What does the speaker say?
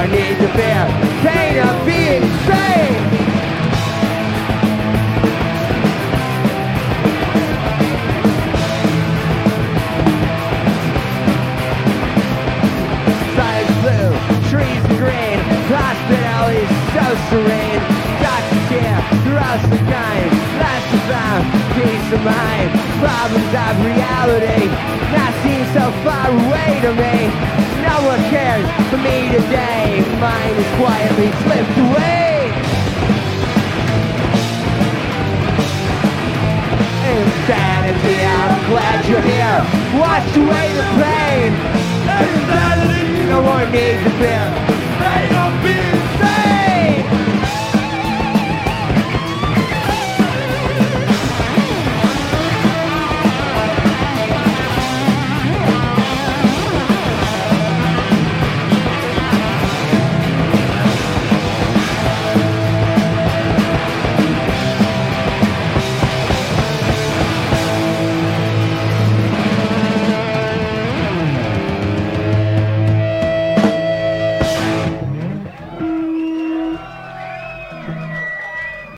More need to fear Pain of being sane Sky's blue, trees green, hospitality so serene. Doctors here, throughout the kind, last found, peace of mind. Problems of reality, not seem so far away to me. No one cares for me today. Mine is quietly slipped away. Insanity, I'm glad you're here. Wash away the pain. Insanity, no more need to fear.